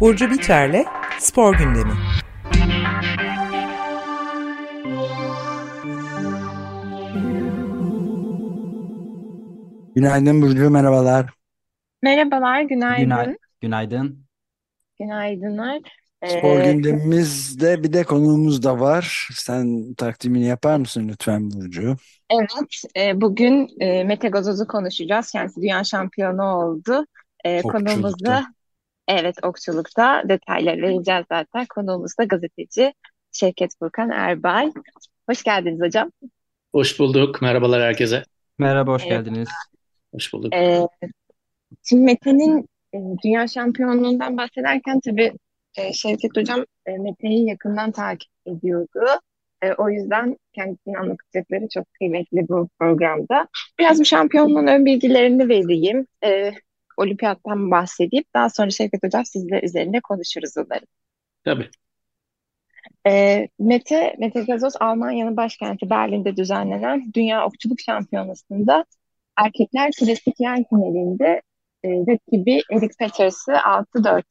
Burcu Biterle Spor Gündemi. Günaydın Burcu, merhabalar. Merhabalar, günaydın. Günay günaydın. Günaydınlar. Spor Ee, gündemimizde bir de konuğumuz da var. Sen takdimini yapar mısın lütfen Burcu? evet, e, bugün e, Mete Gazoz'u konuşacağız. Kendisi dünya şampiyonu oldu. E, konuğumuz da, evet, okçulukta detayları vereceğiz zaten. Konuğumuz da gazeteci Şevket Furkan Erbay. Hoş geldiniz hocam. Hoş bulduk. Merhabalar herkese. Merhaba, hoş Evet. geldiniz. Hoş bulduk. E, şimdi Mete'nin e, dünya şampiyonluğundan bahsederken tabii e, Şevket hocam e, Mete'yi yakından takip ediyordu. E, o yüzden kendisinin anlatacakları çok kıymetli bu programda. Biraz bu şampiyonluğun ön bilgilerini vereyim. E, olimpiyattan bahsedeyim. Daha sonra Şevket hocam sizle üzerine konuşuruz umarım. Tabii. E, Mete, Mete Gazoz Almanya'nın başkenti Berlin'de düzenlenen Dünya Okçuluk Şampiyonası'nda erkekler klasik yer finalinde e, rakibi Erik Peters'ı 6-4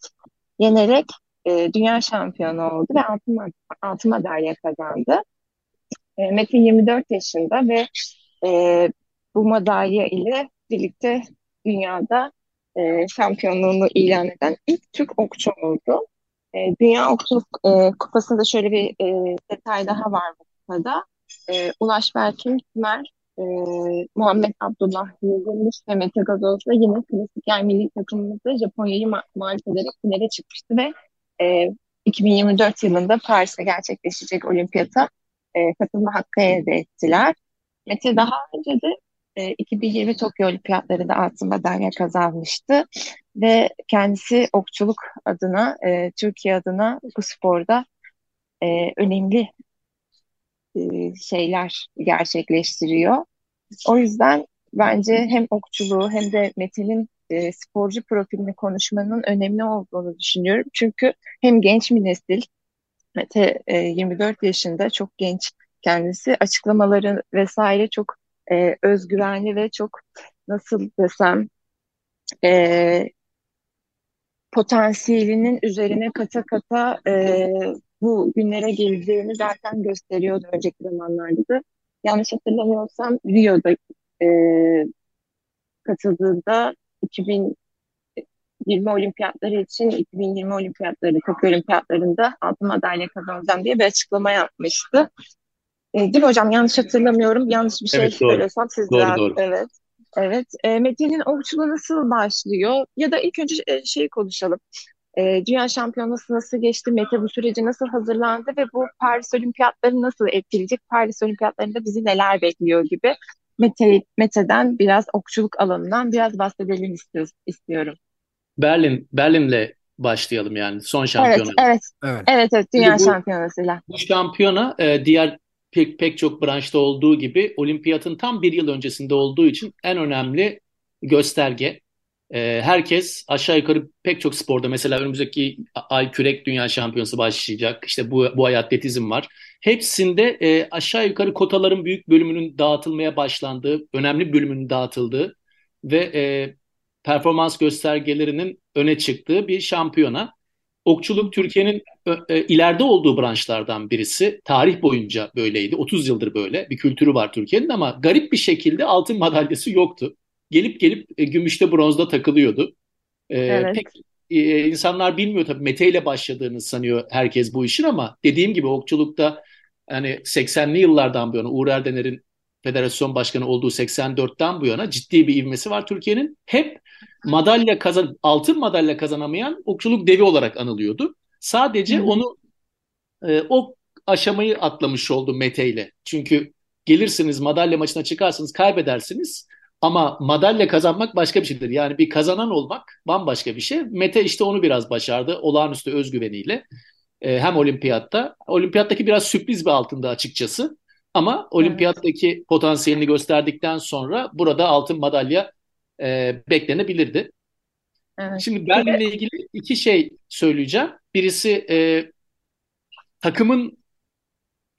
yenerek e, dünya şampiyonu oldu ve altın, altın madalya kazandı. E, Mete 24 yaşında ve e, bu madalya ile birlikte dünyada e, şampiyonluğunu ilan eden ilk Türk okçu oldu. E, Dünya Okçuluk e, Kupası'nda şöyle bir e, detay daha var bu kupada. E, Ulaş Berkin Tümer, e, Muhammed Abdullah Yıldırmış ve Mete Gazoz'la yine klasik yer milli takımımızda Japonya'yı ma mağlup ederek finale çıkmıştı ve e, 2024 yılında Paris'te gerçekleşecek olimpiyata e, katılma hakkı elde ettiler. Mete daha önce de e, 2020 Tokyo Olimpiyatlarında altın madalya kazanmıştı ve kendisi okçuluk adına, e, Türkiye adına bu sporda e, önemli e, şeyler gerçekleştiriyor. O yüzden bence hem okçuluğu hem de Mete'nin e, sporcu profilini konuşmanın önemli olduğunu düşünüyorum. Çünkü hem genç bir nesil, Mete e, 24 yaşında çok genç kendisi açıklamaları vesaire çok e, özgüvenli ve çok nasıl desem e, potansiyelinin üzerine kata kata e, bu günlere geleceğini zaten gösteriyordu önceki zamanlarda da. Yanlış hatırlamıyorsam Rio'da e, katıldığında 2020 olimpiyatları için 2020 olimpiyatları, Tokyo olimpiyatlarında altın madalya kazanacağım diye bir açıklama yapmıştı. E, değil mi hocam? Yanlış hatırlamıyorum. Yanlış bir şey Evet doğru. söylesem siz Doğru doğru. evet. Evet. E, Mete'nin okçuluğu nasıl başlıyor? Ya da ilk önce e, şeyi konuşalım. E, Dünya Şampiyonası nasıl geçti? Mete bu sürece nasıl hazırlandı ve bu Paris Olimpiyatları nasıl etkileyecek? Paris Olimpiyatlarında bizi neler bekliyor gibi. Mete, Mete'den biraz okçuluk alanından biraz bahsedelim istiyoruz, istiyorum. Berlin Berlin'le başlayalım yani son Evet, şampiyona. evet, Evet. evet, evet. Dünya Şimdi bu Şampiyonası'yla. bu şampiyona e, diğer pek pek çok branşta olduğu gibi olimpiyatın tam bir yıl öncesinde olduğu için en önemli gösterge. E, herkes aşağı yukarı pek çok sporda mesela önümüzdeki ay kürek dünya şampiyonası başlayacak. İşte bu bu ay atletizm var. Hepsinde e, aşağı yukarı kotaların büyük bölümünün dağıtılmaya başlandığı, önemli bölümünün dağıtıldığı ve e, performans göstergelerinin öne çıktığı bir şampiyona. Okçuluk Türkiye'nin ö- e, ileride olduğu branşlardan birisi. Tarih boyunca böyleydi. 30 yıldır böyle bir kültürü var Türkiye'nin ama garip bir şekilde altın madalyası yoktu. Gelip gelip e, gümüşte bronzda takılıyordu. E, Evet, pek e, insanlar bilmiyor tabii Mete ile başladığını sanıyor herkes bu işin ama dediğim gibi okçulukta hani 80'li yıllardan bu yana Uğur Erdener'in federasyon başkanı olduğu 84'ten bu yana ciddi bir ivmesi var Türkiye'nin. Hep madalya kazan altın madalya kazanamayan okçuluk devi olarak anılıyordu. Sadece hı. onu e, o aşamayı atlamış oldu Mete ile. Çünkü gelirsiniz madalya maçına çıkarsınız kaybedersiniz ama madalya kazanmak başka bir şeydir. Yani bir kazanan olmak bambaşka bir şey. Mete işte onu biraz başardı olağanüstü özgüveniyle. E, hem olimpiyatta. Olimpiyattaki biraz sürpriz bir altında açıkçası. Ama Evet, olimpiyattaki potansiyelini gösterdikten sonra burada altın madalya e, beklenebilirdi. evet. Şimdi Berlin'le ilgili iki şey söyleyeceğim. Birisi e, takımın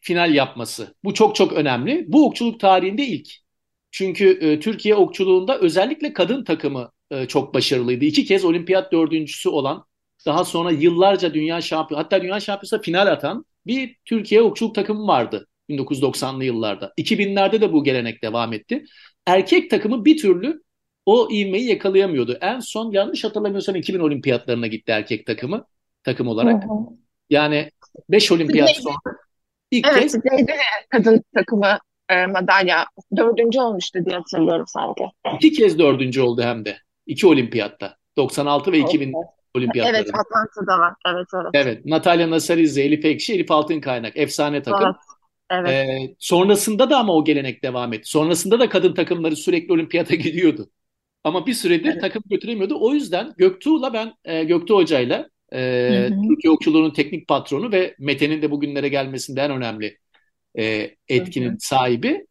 final yapması. Bu çok çok önemli. Bu okçuluk tarihinde ilk. Çünkü e, Türkiye okçuluğunda özellikle kadın takımı e, çok başarılıydı. İki kez olimpiyat dördüncüsü olan daha sonra yıllarca dünya şampiyonu hatta dünya şampiyonasına final atan bir Türkiye okçuluk takımı vardı 1990'lı yıllarda. 2000'lerde de bu gelenek devam etti. Erkek takımı bir türlü o ivmeyi yakalayamıyordu. En son yanlış hatırlamıyorsam 2000 olimpiyatlarına gitti erkek takımı takım olarak. Hı hı. Yani 5 olimpiyat sonra ilk Evet, kez de kadın takımı e, madalya dördüncü olmuştu diye hatırlıyorum sanki. iki kez dördüncü oldu hem de. İki olimpiyatta. 96 ve 2000 olimpiyatları. Evet, Atlanta'da var. Evet, evet. Evet. Natalya Nasarizze, Elif Ekşi, Elif Altınkaynak. Efsane takım. Evet. Evet. Ee, sonrasında da ama o gelenek devam etti. Sonrasında da kadın takımları sürekli olimpiyata gidiyordu. Ama bir süredir Evet. takım götüremiyordu. O yüzden Göktuğ'la ben e, Göktuğ Hoca'yla e, Hı hı. Türkiye Okçuluğu'nun teknik patronu ve Mete'nin de bugünlere gelmesinde en önemli e, etkinin Hı hı. sahibi.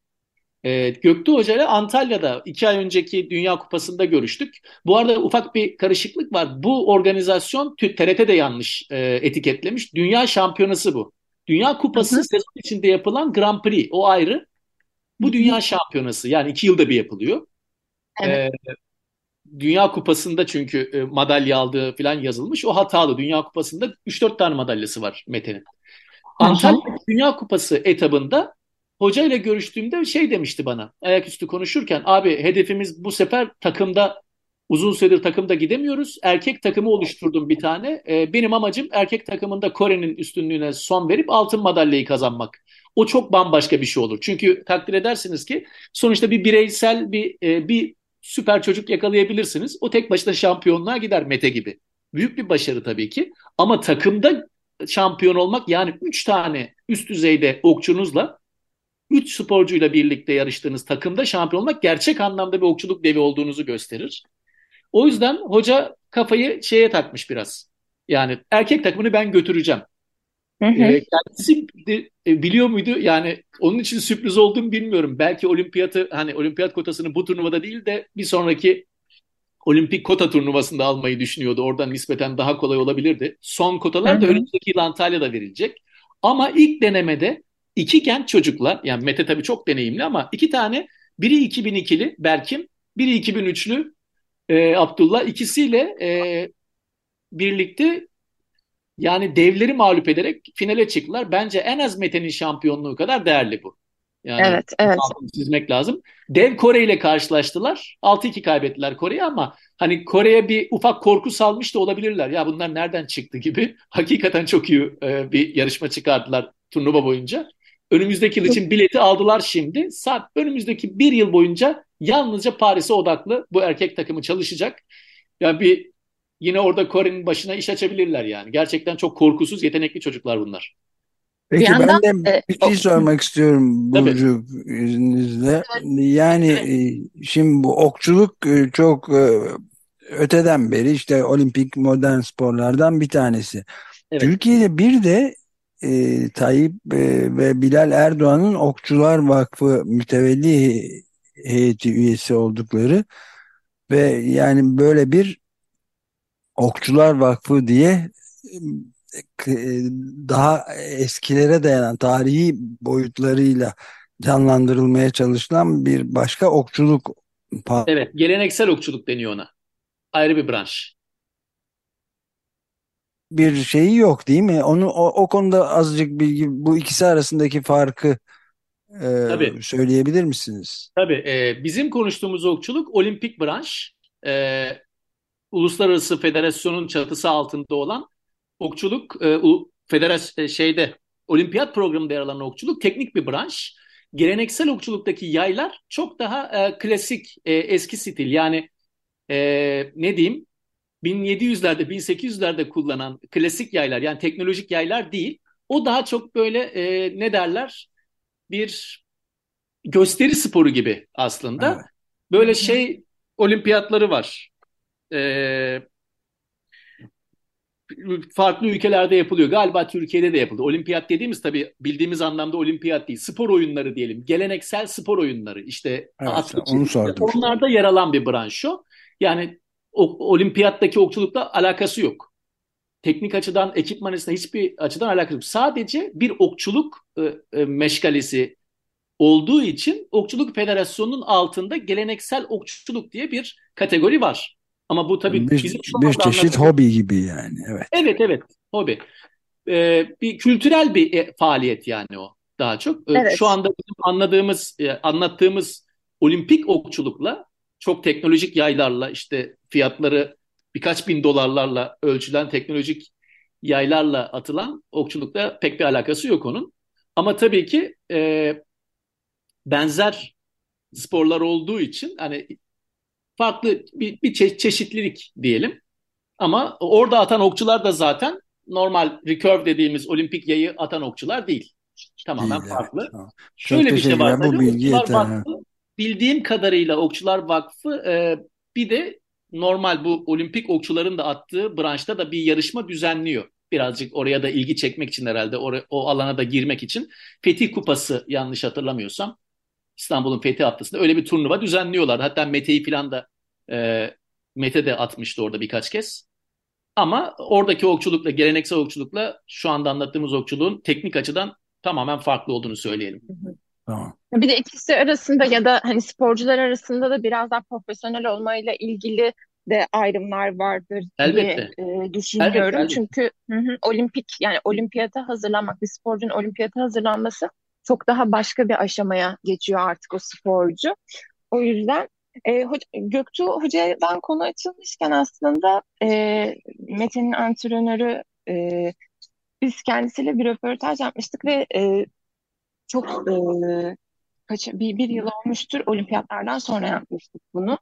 E, Göktuğ Hoca'yla Antalya'da iki ay önceki Dünya Kupası'nda görüştük. Bu arada ufak bir karışıklık var. Bu organizasyon TRT de yanlış e, etiketlemiş. Dünya Şampiyonası bu. Dünya Kupası Hı hı. sezon içinde yapılan Grand Prix. O ayrı. Bu Hı hı. Dünya Şampiyonası. Yani iki yılda bir yapılıyor. Evet. E, Dünya Kupası'nda çünkü e, madalya aldığı falan yazılmış. O hatalı. Dünya Kupası'nda 3-4 tane madalyası var Mete'nin. Antalya Dünya Kupası etabında hoca ile görüştüğümde şey demişti bana ayaküstü konuşurken abi hedefimiz bu sefer takımda uzun süredir takımda gidemiyoruz. Erkek takımı oluşturdum bir tane. Ee, benim amacım erkek takımında Kore'nin üstünlüğüne son verip altın madalyayı kazanmak. O çok bambaşka bir şey olur. Çünkü takdir edersiniz ki sonuçta bir bireysel bir e, bir süper çocuk yakalayabilirsiniz. O tek başına şampiyonluğa gider Mete gibi. Büyük bir başarı tabii ki. Ama takımda şampiyon olmak yani 3 tane üst düzeyde okçunuzla 3 sporcuyla birlikte yarıştığınız takımda şampiyon olmak gerçek anlamda bir okçuluk devi olduğunuzu gösterir. O yüzden hoca kafayı şeye takmış biraz. Yani erkek takımını ben götüreceğim. Hı hı. Ee, kendisi de, e, biliyor muydu? Yani onun için sürpriz olduğunu bilmiyorum. Belki olimpiyatı hani olimpiyat kotasını bu turnuvada değil de bir sonraki olimpik kota turnuvasında almayı düşünüyordu. Oradan nispeten daha kolay olabilirdi. Son kotalar da önümüzdeki yıl Antalya'da verilecek. Ama ilk denemede iki genç çocukla yani Mete tabii çok deneyimli ama iki tane biri 2002'li Berkim, biri 2003'lü e, Abdullah ikisiyle e, birlikte yani devleri mağlup ederek finale çıktılar. Bence en az Mete'nin şampiyonluğu kadar değerli bu. Yani Evet, evet. çizmek lazım. Dev Kore ile karşılaştılar. 6-2 kaybettiler Kore'ye ama hani Kore'ye bir ufak korku salmış da olabilirler. Ya bunlar nereden çıktı gibi. Hakikaten çok iyi e, bir yarışma çıkardılar turnuva boyunca. Önümüzdeki yıl için bileti aldılar şimdi. Saat önümüzdeki bir yıl boyunca yalnızca Paris'e odaklı bu erkek takımı çalışacak. Yani bir yine orada Kore'nin başına iş açabilirler yani. Gerçekten çok korkusuz, yetenekli çocuklar bunlar. Peki Bir yandan, ben de e, bir şey sormak istiyorum Tabii. Burcu izninizle. Yani e, şimdi bu okçuluk e, çok öteden beri işte olimpik modern sporlardan bir tanesi. Evet. Türkiye'de bir de e, Tayyip e, ve Bilal Erdoğan'ın Okçular Vakfı mütevelli heyeti üyesi oldukları ve yani böyle bir Okçular Vakfı diye e, daha eskilere dayanan tarihi boyutlarıyla canlandırılmaya çalışılan bir başka okçuluk Evet, geleneksel okçuluk deniyor ona. Ayrı bir branş. Bir şeyi yok değil mi? Onu o, o konuda azıcık bilgi bu ikisi arasındaki farkı e, Tabii. söyleyebilir misiniz? Tabii e, bizim konuştuğumuz okçuluk olimpik branş. E, Uluslararası Federasyon'un çatısı altında olan okçuluk e, u, federas e, şeyde olimpiyat programında yer alan okçuluk teknik bir branş. Geleneksel okçuluktaki yaylar çok daha e, klasik, e, eski stil. Yani e, ne diyeyim? 1700'lerde, 1800'lerde kullanılan klasik yaylar yani teknolojik yaylar değil. O daha çok böyle e, ne derler? Bir gösteri sporu gibi aslında. Evet. Böyle şey olimpiyatları var. Ee, farklı ülkelerde yapılıyor. Galiba Türkiye'de de yapıldı. Olimpiyat dediğimiz tabii bildiğimiz anlamda olimpiyat değil. Spor oyunları diyelim. Geleneksel spor oyunları. İşte Evet, atletik. onu sordum. Onlarda yer alan bir branş o. Yani o, olimpiyattaki okçulukla alakası yok. Teknik açıdan, ekipman açısından hiçbir açıdan alakası yok. Sadece bir okçuluk e, e, meşgalesi olduğu için Okçuluk Federasyonu'nun altında geleneksel okçuluk diye bir kategori var. Ama bu tabii Bir, bizim şu bir çeşit hobi gibi yani. Evet. Evet evet hobi. Ee, bir kültürel bir e, faaliyet yani o daha çok. Ee, Evet. Şu anda bizim anladığımız, e, anlattığımız olimpik okçulukla çok teknolojik yaylarla işte fiyatları birkaç bin dolarlarla ölçülen teknolojik yaylarla atılan okçulukla pek bir alakası yok onun. Ama tabii ki e, benzer sporlar olduğu için hani farklı bir, bir çe- çeşitlilik diyelim. Ama orada atan okçular da zaten normal recurve dediğimiz olimpik yayı atan okçular değil. Tamamen Değil, farklı. evet. Tamam. Şöyle bir şey var. Bu bilgi yeter, Vakfı bildiğim kadarıyla Okçular Vakfı e, bir de normal bu olimpik okçuların da attığı branşta da bir yarışma düzenliyor. Birazcık oraya da ilgi çekmek için herhalde or- o alana da girmek için. Fetih Kupası yanlış hatırlamıyorsam İstanbul'un Fethi Haftası'nda öyle bir turnuva düzenliyorlar. Hatta Mete'yi falan da e, Mete de atmıştı orada birkaç kez. Ama oradaki okçulukla, geleneksel okçulukla şu anda anlattığımız okçuluğun teknik açıdan tamamen farklı olduğunu söyleyelim. Tamam. Bir de ikisi arasında ya da hani sporcular arasında da biraz daha profesyonel olmayla ilgili de ayrımlar vardır Elbette. diye e, düşünüyorum. Elbette, elbette. Çünkü hı hı, olimpik yani olimpiyata hazırlanmak, bir sporcunun olimpiyata hazırlanması çok daha başka bir aşamaya geçiyor artık o sporcu. O yüzden e, Hoca- Göktuğ Hoca'dan konu açılmışken aslında e, Mete'nin antrenörü e, biz kendisiyle bir röportaj yapmıştık ve e, çok e, kaç, bir, bir yıl olmuştur olimpiyatlardan sonra yapmıştık bunu.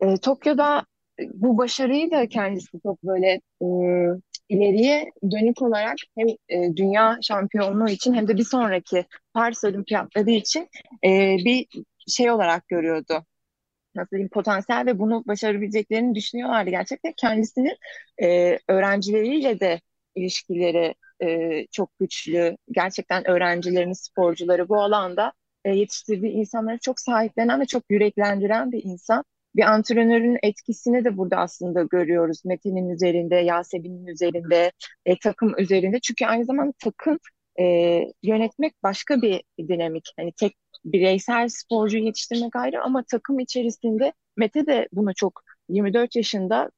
E, Tokyo'da e, bu başarıyı da kendisi çok böyle e, ileriye dönük olarak hem e, dünya şampiyonluğu için hem de bir sonraki Paris Olimpiyatları için e, bir şey olarak görüyordu. Nasıl diyeyim potansiyel ve bunu başarabileceklerini düşünüyorlardı gerçekten. Kendisinin e, öğrencileriyle de ilişkileri e, çok güçlü. Gerçekten öğrencilerini, sporcuları bu alanda e, yetiştirdiği insanları çok sahiplenen ve çok yüreklendiren bir insan. Bir antrenörün etkisini de burada aslında görüyoruz. Metin'in üzerinde, Yasemin'in üzerinde, e, takım üzerinde. Çünkü aynı zamanda takım e, yönetmek başka bir dinamik. Hani tek bireysel sporcu yetiştirmek ayrı ama takım içerisinde Mete de bunu çok 24 yaşında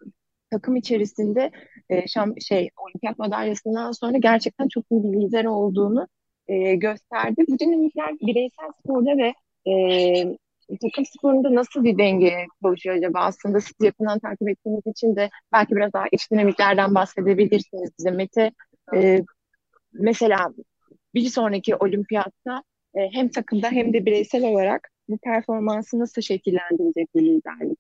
takım içerisinde e, şam, şey olimpiyat madalyasından sonra gerçekten çok iyi bir lider olduğunu e, gösterdi. Bu dinamikler bireysel sporda ve e, takım sporunda nasıl bir denge oluşuyor acaba? Aslında siz yakından takip ettiğiniz için de belki biraz daha iç dinamiklerden bahsedebilirsiniz bize. Mete e, mesela bir sonraki olimpiyatta e, hem takımda hem de bireysel olarak bu performansı nasıl şekillendirecek bir liderlik?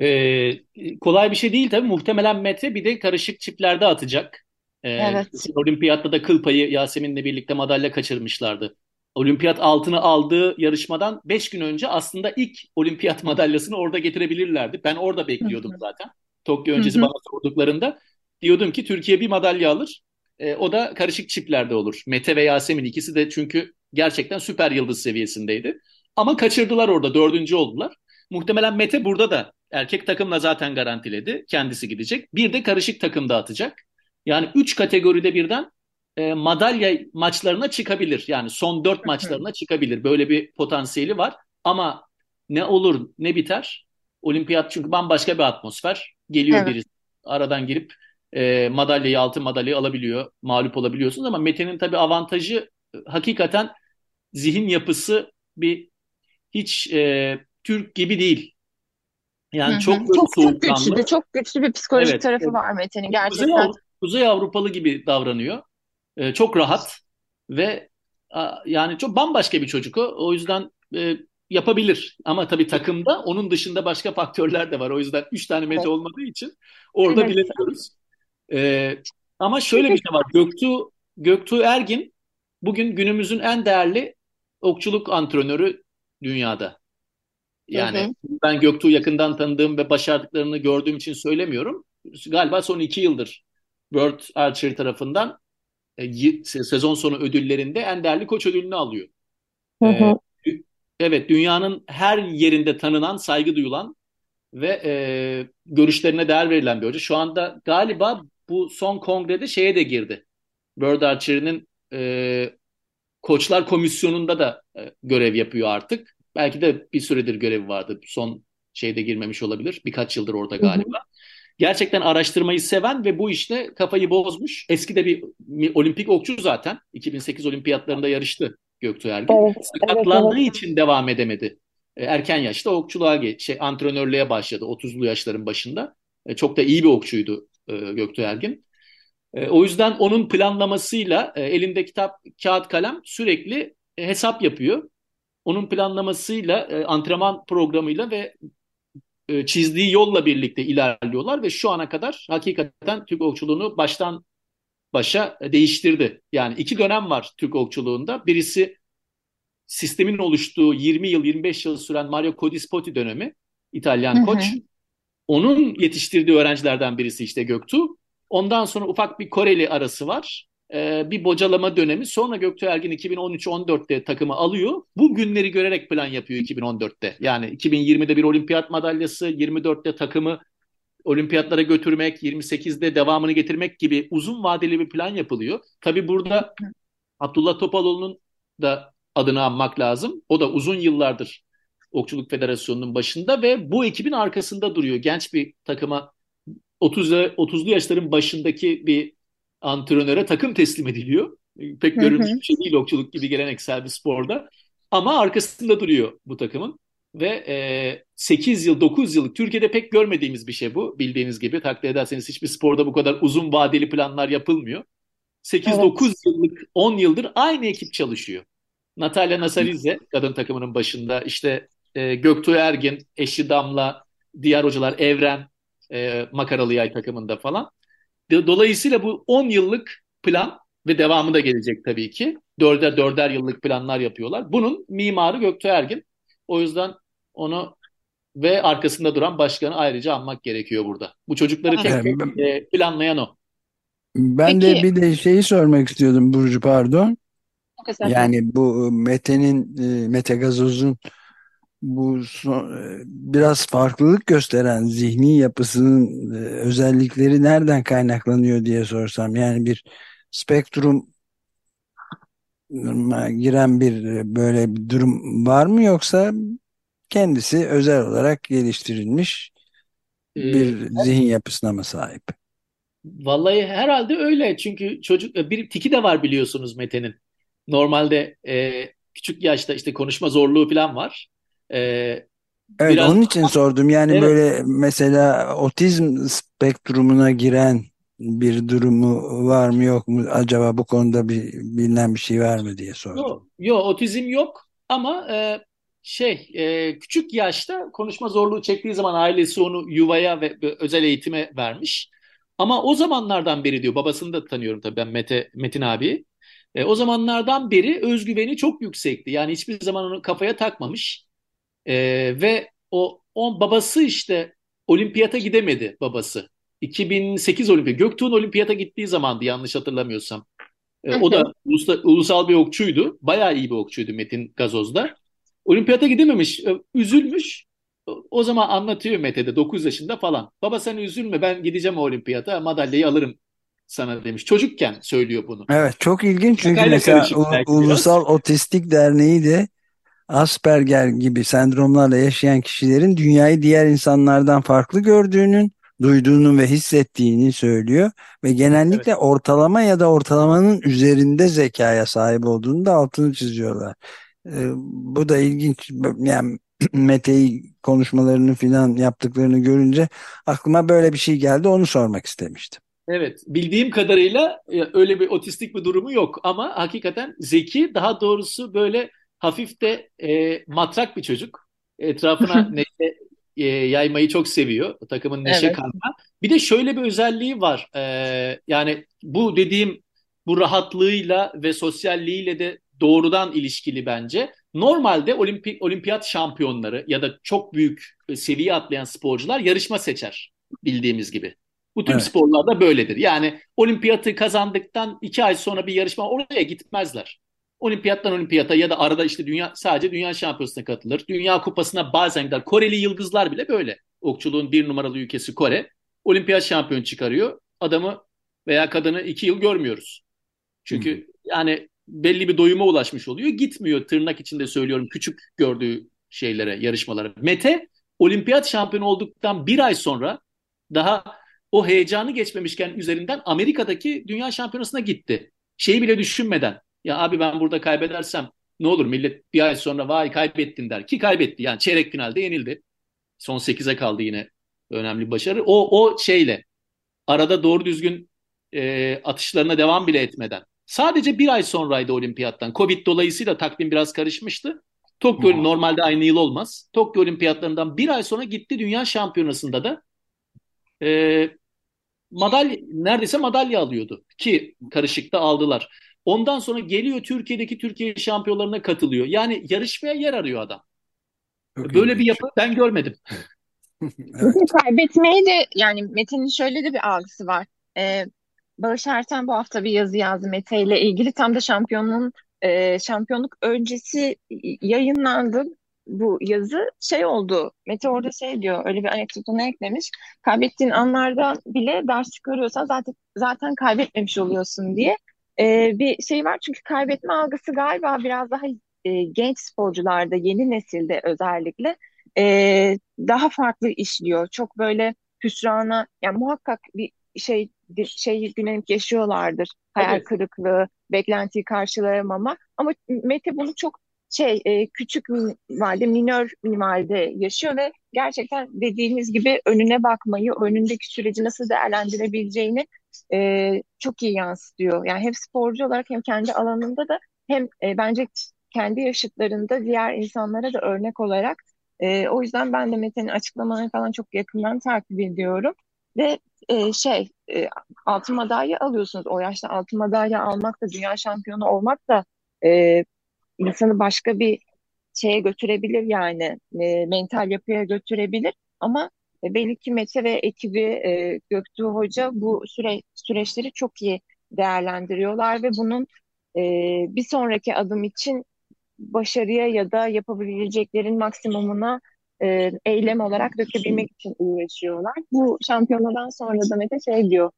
Ee, kolay bir şey değil tabii. Muhtemelen Mete bir de karışık çiftlerde atacak. Ee, Evet. Olimpiyatta da kıl payı Yasemin'le birlikte madalya kaçırmışlardı. Olimpiyat altını aldığı yarışmadan 5 gün önce aslında ilk olimpiyat madalyasını orada getirebilirlerdi. Ben orada bekliyordum Hı hı. zaten. Tokyo öncesi hı. bana sorduklarında diyordum ki Türkiye bir madalya alır. Ee, o da karışık çiftlerde olur. Mete ve Yasemin ikisi de çünkü gerçekten süper yıldız seviyesindeydi. Ama kaçırdılar orada dördüncü oldular. Muhtemelen Mete burada da erkek takımla zaten garantiledi. Kendisi gidecek. Bir de karışık takımda atacak. Yani üç kategoride birden e, madalya maçlarına çıkabilir. Yani son dört Hı hı. maçlarına çıkabilir. Böyle bir potansiyeli var. Ama ne olur ne biter. Olimpiyat çünkü bambaşka bir atmosfer. Geliyor Evet. birisi aradan girip e, madalyayı altın madalyayı alabiliyor. Mağlup olabiliyorsunuz ama Mete'nin tabii avantajı e, hakikaten zihin yapısı bir hiç e, Türk gibi değil. Hı Yani hı. çok böyle Çok çok güçlü, çok güçlü bir psikolojik Evet. tarafı var Mete'nin Kuzey, gerçekten. Avru- Kuzey Avrupalı gibi davranıyor. Ee, çok rahat ve a, yani çok bambaşka bir çocuk o. O yüzden e, yapabilir. Ama tabii takımda onun dışında başka faktörler de var. O yüzden üç tane Mete Evet. olmadığı için orada Evet. bilemiyoruz. Ee, ama şöyle bir şey var. Göktuğ, Göktuğ Ergin bugün günümüzün en değerli okçuluk antrenörü dünyada. Hı Yani hı. ben Göktuğ'u yakından tanıdığım ve başardıklarını gördüğüm için söylemiyorum. Galiba son iki yıldır World Archery tarafından e, sezon sonu ödüllerinde en değerli koç ödülünü alıyor. Hı Ee, hı. evet, dünyanın her yerinde tanınan, saygı duyulan ve e, görüşlerine değer verilen bir hoca. Şu anda galiba bu son kongrede şeye de girdi. World Archery'nin e, Koçlar Komisyonu'nda da e, görev yapıyor artık. Belki de bir süredir görevi vardı. Son şeyde girmemiş olabilir. Birkaç yıldır orada galiba. Hı hı. Gerçekten araştırmayı seven ve bu işte kafayı bozmuş. Eski de bir olimpik okçu zaten. 2008 olimpiyatlarında yarıştı Göktuğ Ergin. Evet, Sakatlandığı evet, evet. için devam edemedi. E, erken yaşta okçuluğa geç, şey, antrenörlüğe başladı 30'lu yaşların başında. E, çok da iyi bir okçuydu e, Göktuğ Ergin. O yüzden onun planlamasıyla elinde kitap, kağıt, kalem sürekli hesap yapıyor. Onun planlamasıyla, antrenman programıyla ve çizdiği yolla birlikte ilerliyorlar ve şu ana kadar hakikaten Türk okçuluğunu baştan başa değiştirdi. Yani iki dönem var Türk okçuluğunda. Birisi sistemin oluştuğu 20 yıl 25 yıl süren Mario Codispoti dönemi İtalyan koç. Onun yetiştirdiği öğrencilerden birisi işte Göktuğ. Ondan sonra ufak bir Koreli arası var. Ee, bir bocalama dönemi. Sonra Göktuğ Ergin 2013-14'te takımı alıyor. Bu günleri görerek plan yapıyor 2014'te. Yani 2020'de bir olimpiyat madalyası, 24'te takımı olimpiyatlara götürmek, 28'de devamını getirmek gibi uzun vadeli bir plan yapılıyor. Tabii burada Abdullah Topaloğlu'nun da adını anmak lazım. O da uzun yıllardır Okçuluk Federasyonu'nun başında ve bu ekibin arkasında duruyor. Genç bir takıma 30 30'lu yaşların başındaki bir antrenöre takım teslim ediliyor. Pek görülmüş bir şey değil okçuluk gibi geleneksel bir sporda. Ama arkasında duruyor bu takımın. Ve e, 8 yıl, 9 yıllık Türkiye'de pek görmediğimiz bir şey bu. Bildiğiniz gibi takdir ederseniz hiçbir sporda bu kadar uzun vadeli planlar yapılmıyor. 8-9 evet. yıllık, 10 yıldır aynı ekip çalışıyor. Natalya Nasarize kadın takımının başında. İşte e, Göktuğ Ergin, eşi Damla, diğer hocalar Evren, e, Makaralı Yay takımında falan. Dolayısıyla bu 10 yıllık plan ve devamı da gelecek tabii ki. Dörder dörder yıllık planlar yapıyorlar. Bunun mimarı Göktuğ Ergin. O yüzden onu ve arkasında duran başkanı ayrıca anmak gerekiyor burada. Bu çocukları tek tek e, planlayan o. Ben Peki. de bir de şeyi sormak istiyordum Burcu pardon. Yani bu Mete'nin e, Mete Gazoz'un bu son, e, biraz farklılık gösteren zihni yapısının e, özellikleri nereden kaynaklanıyor diye sorsam yani bir spektrum giren bir böyle bir durum var mı yoksa kendisi özel olarak geliştirilmiş bir ee, zihin yapısına mı sahip? Vallahi herhalde öyle çünkü çocuk bir tiki de var biliyorsunuz Mete'nin. Normalde e, küçük yaşta işte konuşma zorluğu falan var. E, evet biraz... onun için sordum. Yani evet. böyle mesela otizm spektrumuna giren bir durumu var mı yok mu acaba bu konuda bir bilinen bir şey var mı diye sordum. Yok, yok otizm yok ama e, şey e, küçük yaşta konuşma zorluğu çektiği zaman ailesi onu yuvaya ve, ve özel eğitime vermiş. Ama o zamanlardan beri diyor babasını da tanıyorum tabii ben Mete Metin abi. E, o zamanlardan beri özgüveni çok yüksekti. Yani hiçbir zaman onu kafaya takmamış. E, ve o, o babası işte olimpiyata gidemedi babası. 2008 olimpiyat. Göktuğ'un olimpiyata gittiği zamandı yanlış hatırlamıyorsam. E, o da ulusal, ulusal bir okçuydu. Bayağı iyi bir okçuydu Metin Gazoz'da. Olimpiyata gidememiş. Üzülmüş. O zaman anlatıyor Mete'de 9 yaşında falan. Baba sen üzülme ben gideceğim olimpiyata madalyayı alırım sana demiş. Çocukken söylüyor bunu. Evet çok ilginç çünkü Şakayla mesela Ulusal biraz. Otistik Derneği de Asperger gibi sendromlarla yaşayan kişilerin dünyayı diğer insanlardan farklı gördüğünün, duyduğunu ve hissettiğini söylüyor ve genellikle evet. ortalama ya da ortalamanın üzerinde zekaya sahip olduğunu da altını çiziyorlar. Ee, bu da ilginç. Yani Mete'yi konuşmalarını filan yaptıklarını görünce aklıma böyle bir şey geldi. Onu sormak istemiştim. Evet, bildiğim kadarıyla e, öyle bir otistik bir durumu yok ama hakikaten zeki, daha doğrusu böyle hafif de e, matrak bir çocuk. Etrafına neşe e, yaymayı çok seviyor. Takımın neşe evet. kanma. Bir de şöyle bir özelliği var. E, yani bu dediğim bu rahatlığıyla ve sosyalliğiyle de doğrudan ilişkili bence. Normalde olimpik olimpiyat şampiyonları ya da çok büyük e, seviye atlayan sporcular yarışma seçer bildiğimiz gibi. Bu tüm evet. sporlarda böyledir. Yani olimpiyatı kazandıktan iki ay sonra bir yarışma oraya gitmezler. Olimpiyattan olimpiyata ya da arada işte dünya sadece dünya şampiyonasına katılır. Dünya kupasına bazen gider. Koreli yıldızlar bile böyle. Okçuluğun bir numaralı ülkesi Kore. Olimpiyat şampiyon çıkarıyor. Adamı veya kadını iki yıl görmüyoruz. Çünkü hmm. yani belli bir doyuma ulaşmış oluyor. Gitmiyor tırnak içinde söylüyorum küçük gördüğü şeylere, yarışmalara. Mete olimpiyat şampiyonu olduktan bir ay sonra daha o heyecanı geçmemişken üzerinden Amerika'daki dünya şampiyonasına gitti. Şeyi bile düşünmeden ya abi ben burada kaybedersem ne olur millet bir ay sonra vay kaybettin der ki kaybetti. Yani çeyrek finalde yenildi. Son 8'e kaldı yine önemli başarı. O, o şeyle arada doğru düzgün e, atışlarına devam bile etmeden. Sadece bir ay sonraydı olimpiyattan. Covid dolayısıyla takvim biraz karışmıştı. Tokyo hmm. normalde aynı yıl olmaz. Tokyo olimpiyatlarından bir ay sonra gitti dünya şampiyonasında da e, madalya neredeyse madalya alıyordu ki karışıkta aldılar. Ondan sonra geliyor Türkiye'deki Türkiye şampiyonlarına katılıyor. Yani yarışmaya yer arıyor adam. Çok Böyle bir yapı ben görmedim. evet. Kaybetmeyi de yani Metin'in şöyle de bir algısı var. Ee, Barış Erten bu hafta bir yazı yazdı Mete ile ilgili. Tam da şampiyonun e, şampiyonluk öncesi yayınlandı bu yazı şey oldu. Mete orada şey diyor öyle bir anekdotunu eklemiş. Kaybettiğin anlarda bile ders çıkarıyorsan zaten zaten kaybetmemiş oluyorsun diye. Ee, bir şey var çünkü kaybetme algısı galiba biraz daha e, genç sporcularda yeni nesilde özellikle e, daha farklı işliyor. Çok böyle hüsrana yani muhakkak bir şey şey yüklenip yaşıyorlardır. Hayal evet. kırıklığı, beklentiyi karşılayamama. Ama Mete bunu çok şey e, küçük minvalde, minör minvalde yaşıyor ve gerçekten dediğiniz gibi önüne bakmayı, önündeki süreci nasıl değerlendirebileceğini e, çok iyi yansıtıyor. Yani hem sporcu olarak hem kendi alanında da hem e, bence kendi yaşıtlarında diğer insanlara da örnek olarak e, o yüzden ben de Mete'nin açıklamalarını falan çok yakından takip ediyorum. Ve e, şey e, altın madalya alıyorsunuz. O yaşta altın madalya almak da dünya şampiyonu olmak da e, insanı başka bir şeye götürebilir yani e, mental yapıya götürebilir. Ama e, belli ki Mete ve ekibi e, Göktuğ Hoca bu süre, süreçleri çok iyi değerlendiriyorlar ve bunun e, bir sonraki adım için başarıya ya da yapabileceklerin maksimumuna e, eylem olarak dökebilmek için uğraşıyorlar. Bu şampiyonadan sonra da Mete şey diyor,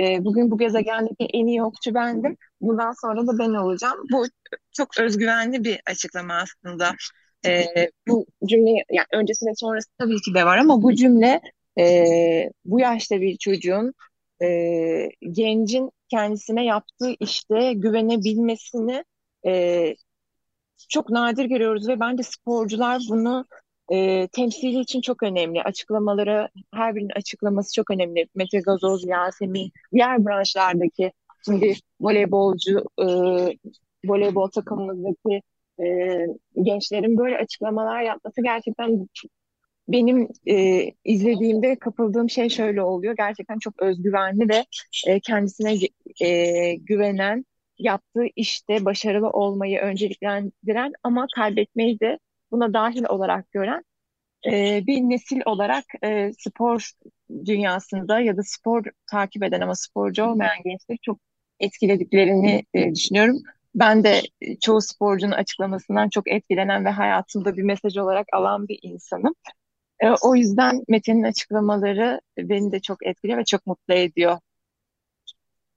e, bugün bu gezegendeki en iyi okçu bendim, bundan sonra da ben olacağım. Bu çok özgüvenli bir açıklama aslında. E, bu cümle, yani öncesi sonrası tabii ki de var ama bu cümle e, bu yaşta bir çocuğun, e, gencin kendisine yaptığı işte güvenebilmesini e, çok nadir görüyoruz ve bence sporcular bunu e, temsili için çok önemli. Açıklamaları, her birinin açıklaması çok önemli. Mete Gazoz, Yasemin, diğer branşlardaki şimdi voleybolcu, e, voleybol takımımızdaki e, gençlerin böyle açıklamalar yapması gerçekten benim e, izlediğimde kapıldığım şey şöyle oluyor. Gerçekten çok özgüvenli ve e, kendisine e, güvenen, yaptığı işte başarılı olmayı önceliklendiren ama kaybetmeyi de buna dahil olarak gören e, bir nesil olarak e, spor dünyasında ya da spor takip eden ama sporcu olmayan gençleri çok etkilediklerini e, düşünüyorum. Ben de çoğu sporcunun açıklamasından çok etkilenen ve hayatımda bir mesaj olarak alan bir insanım. E, o yüzden Metin'in açıklamaları beni de çok etkiliyor ve çok mutlu ediyor.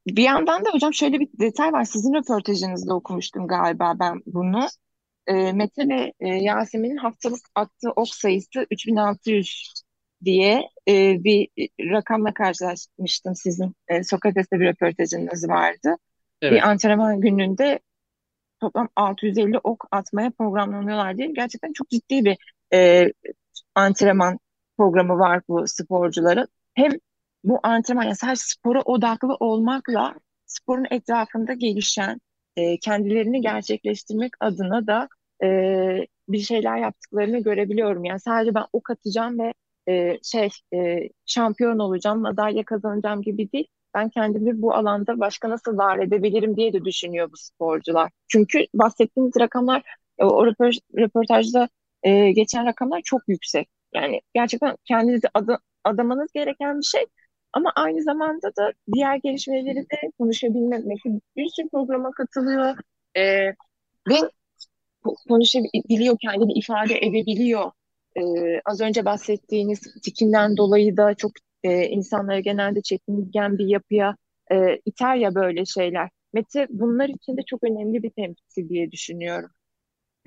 Bir yandan da hocam şöyle bir detay var. Sizin röportajınızda okumuştum galiba ben bunu e, Mete ve e, Yasemin'in haftalık attığı ok sayısı 3600 diye e, bir rakamla karşılaşmıştım sizin e, Sokrates'te bir röportajınız vardı. Evet. Bir antrenman gününde toplam 650 ok atmaya programlanıyorlar diye gerçekten çok ciddi bir e, antrenman programı var bu sporcuların. Hem bu antrenman yani sadece spora odaklı olmakla sporun etrafında gelişen e, kendilerini gerçekleştirmek adına da e, bir şeyler yaptıklarını görebiliyorum. Yani sadece ben ok atacağım ve e, şey e, şampiyon olacağım, madalya kazanacağım gibi değil. Ben kendimi bu alanda başka nasıl var edebilirim diye de düşünüyor bu sporcular. Çünkü bahsettiğimiz rakamlar, e, o röportajda e, geçen rakamlar çok yüksek. Yani gerçekten kendinizi ad adamanız gereken bir şey. Ama aynı zamanda da diğer gelişmeleri de konuşabilmek. Bir sürü programa katılıyor. E, ve konuşabiliyor, kendini ifade edebiliyor. E, az önce bahsettiğiniz tikinden dolayı da çok e, insanlara genelde çekingen bir yapıya e, iter ya böyle şeyler. Mete bunlar için de çok önemli bir temsil diye düşünüyorum.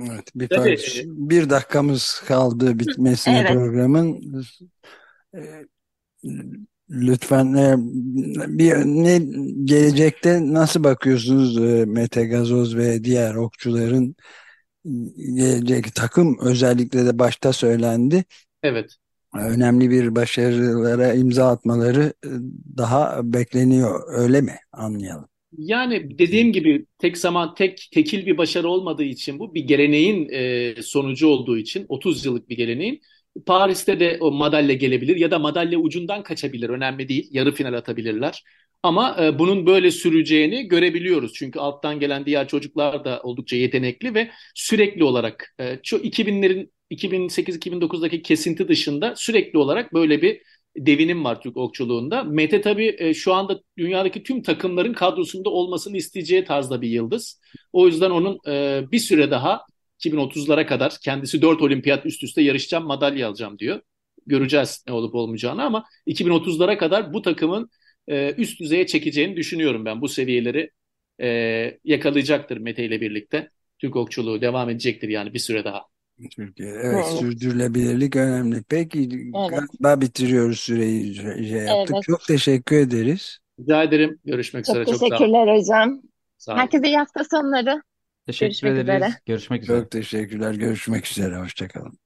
Evet, bir, Tabii, e, bir dakikamız kaldı bitmesine evet. programın. E, lütfen e, bir ne gelecekte nasıl bakıyorsunuz Mete Gazoz ve diğer okçuların gelecek takım özellikle de başta söylendi. Evet. Önemli bir başarılara imza atmaları daha bekleniyor öyle mi anlayalım? Yani dediğim gibi tek zaman tek tekil bir başarı olmadığı için bu bir geleneğin e, sonucu olduğu için 30 yıllık bir geleneğin Paris'te de o madalya gelebilir ya da madalya ucundan kaçabilir önemli değil yarı final atabilirler. Ama e, bunun böyle süreceğini görebiliyoruz. Çünkü alttan gelen diğer çocuklar da oldukça yetenekli ve sürekli olarak e, 2000'lerin 2008-2009'daki kesinti dışında sürekli olarak böyle bir devinim var Türk okçuluğunda. Mete tabii e, şu anda dünyadaki tüm takımların kadrosunda olmasını isteyeceği tarzda bir yıldız. O yüzden onun e, bir süre daha 2030'lara kadar kendisi 4 olimpiyat üst üste yarışacağım madalya alacağım diyor. Göreceğiz ne olup olmayacağını ama 2030'lara kadar bu takımın e, üst düzeye çekeceğini düşünüyorum ben. Bu seviyeleri yakalayacaktır Mete ile birlikte. Türk okçuluğu devam edecektir yani bir süre daha. Türkiye. Evet, evet. sürdürülebilirlik önemli. Peki evet. galiba bitiriyoruz süreyi şey yaptık. Evet. Çok teşekkür ederiz. Rica ederim. Görüşmek Çok üzere. Çok teşekkürler hocam. Sağ olun. Herkese iyi hafta sonları. Teşekkür Görüşmek ederiz. Üzere. Görüşmek üzere. Çok teşekkürler. Görüşmek üzere. Hoşçakalın.